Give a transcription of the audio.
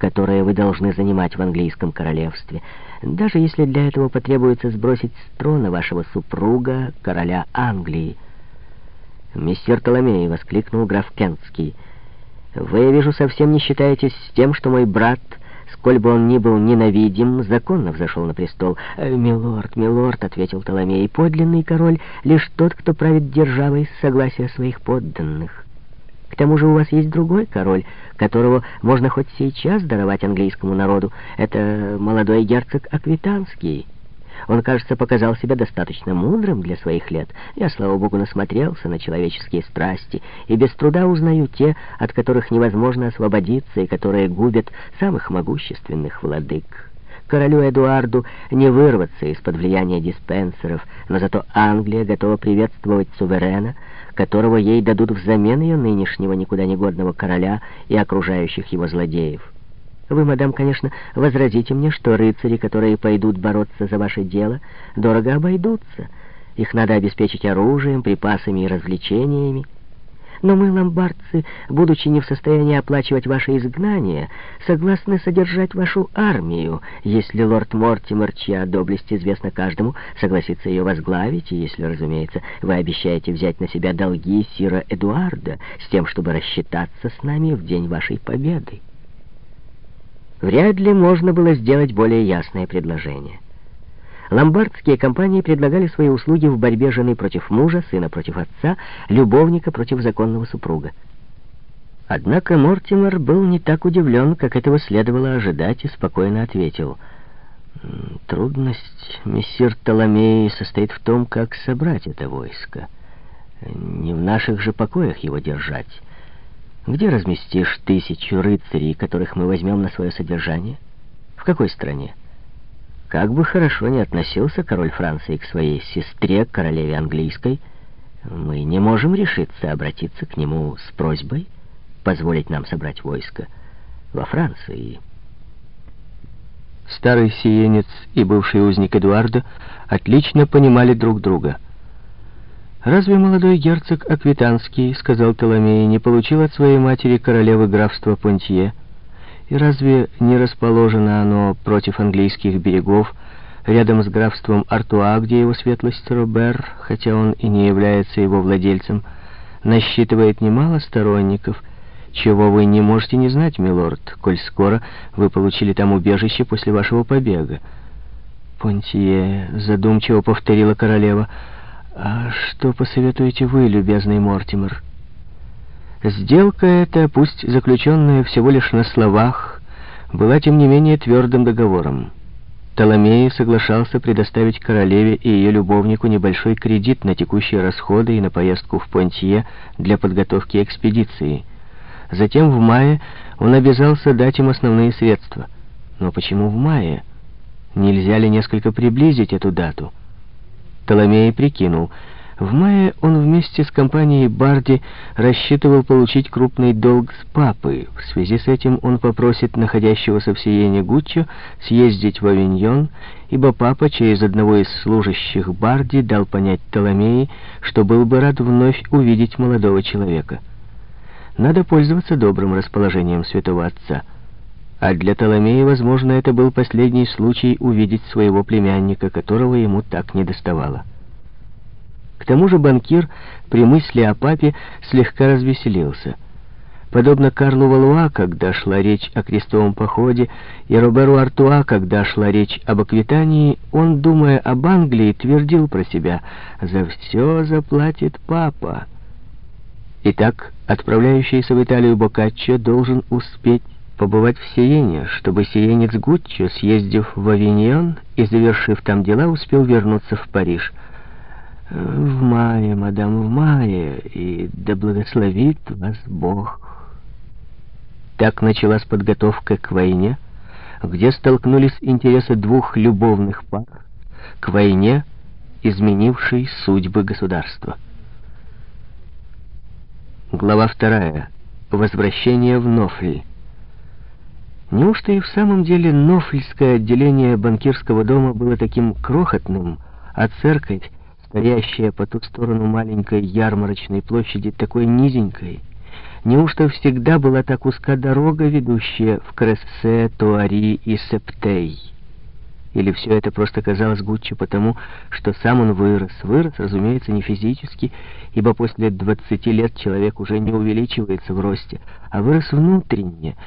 которое вы должны занимать в английском королевстве, даже если для этого потребуется сбросить с трона вашего супруга, короля Англии. «Месье Толомей!» — воскликнул граф Кентский. «Вы, я вижу, совсем не считаетесь с тем, что мой брат, сколь бы он ни был ненавидим, законно взошел на престол». «Э, «Милорд, милорд!» — ответил Толомей. «Подлинный король — лишь тот, кто правит державой с согласия своих подданных». Тому же у вас есть другой король, которого можно хоть сейчас даровать английскому народу. Это молодой герцог Аквитанский». Он, кажется, показал себя достаточно мудрым для своих лет. Я, слава богу, насмотрелся на человеческие страсти и без труда узнаю те, от которых невозможно освободиться и которые губят самых могущественных владык. Королю Эдуарду не вырваться из-под влияния диспенсеров, но зато Англия готова приветствовать суверена, которого ей дадут взамен ее нынешнего никуда не годного короля и окружающих его злодеев. Вы, мадам, конечно, возразите мне, что рыцари, которые пойдут бороться за ваше дело, дорого обойдутся. Их надо обеспечить оружием, припасами и развлечениями. Но мы, ломбардцы, будучи не в состоянии оплачивать ваше изгнание, согласны содержать вашу армию, если лорд Мортимер, чья доблесть известна каждому, согласится ее возглавить, и если, разумеется, вы обещаете взять на себя долги Сира Эдуарда с тем, чтобы рассчитаться с нами в день вашей победы. Вряд ли можно было сделать более ясное предложение. Ломбардские компании предлагали свои услуги в борьбе жены против мужа, сына против отца, любовника против законного супруга. Однако Мортимер был не так удивлен, как этого следовало ожидать, и спокойно ответил. «Трудность, мессир Толомей, состоит в том, как собрать это войско. Не в наших же покоях его держать. Где разместишь тысячу рыцарей, которых мы возьмем на свое содержание? В какой стране?» Как бы хорошо ни относился король Франции к своей сестре, королеве английской, мы не можем решиться обратиться к нему с просьбой позволить нам собрать войско во Франции. Старый сиенец и бывший узник Эдуарда отлично понимали друг друга. «Разве молодой герцог Аквитанский, — сказал Толомей, — не получил от своей матери королевы графства Понтье, — и разве не расположено оно против английских берегов, рядом с графством Артуа, где его светлость Робер, хотя он и не является его владельцем, насчитывает немало сторонников, чего вы не можете не знать, милорд, коль скоро вы получили там убежище после вашего побега. Понтье задумчиво повторила королева. «А что посоветуете вы, любезный Мортимер?» Сделка эта, пусть заключенная всего лишь на словах, была тем не менее твердым договором. Толомей соглашался предоставить королеве и ее любовнику небольшой кредит на текущие расходы и на поездку в Понтье для подготовки экспедиции. Затем в мае он обязался дать им основные средства. Но почему в мае? Нельзя ли несколько приблизить эту дату? Толомей прикинул — в мае он вместе с компанией Барди рассчитывал получить крупный долг с папы. В связи с этим он попросит находящегося в Сиене Гуччо съездить в Авиньон, ибо папа через одного из служащих Барди дал понять Толомеи, что был бы рад вновь увидеть молодого человека. Надо пользоваться добрым расположением святого отца. А для Толомеи, возможно, это был последний случай увидеть своего племянника, которого ему так недоставало. К тому же банкир при мысли о папе слегка развеселился. Подобно Карлу Валуа, когда шла речь о крестовом походе, и Роберу Артуа, когда шла речь об Аквитании, он, думая об Англии, твердил про себя «За все заплатит папа». Итак, отправляющийся в Италию Боккаччо должен успеть побывать в Сиене, чтобы сиенец Гуччо, съездив в Авиньон и завершив там дела, успел вернуться в Париж — в мае, мадам, в мае, и да благословит вас Бог. Так началась подготовка к войне, где столкнулись интересы двух любовных пар, к войне, изменившей судьбы государства. Глава вторая. Возвращение в Нофль. Неужто и в самом деле Нофльское отделение банкирского дома было таким крохотным, а церковь стоящая по ту сторону маленькой ярмарочной площади, такой низенькой, Неужто всегда была так узка дорога, ведущая в Крессе, Туари и Септей? Или все это просто казалось Гуччи потому, что сам он вырос? Вырос, разумеется, не физически, ибо после 20 лет человек уже не увеличивается в росте, а вырос внутренне,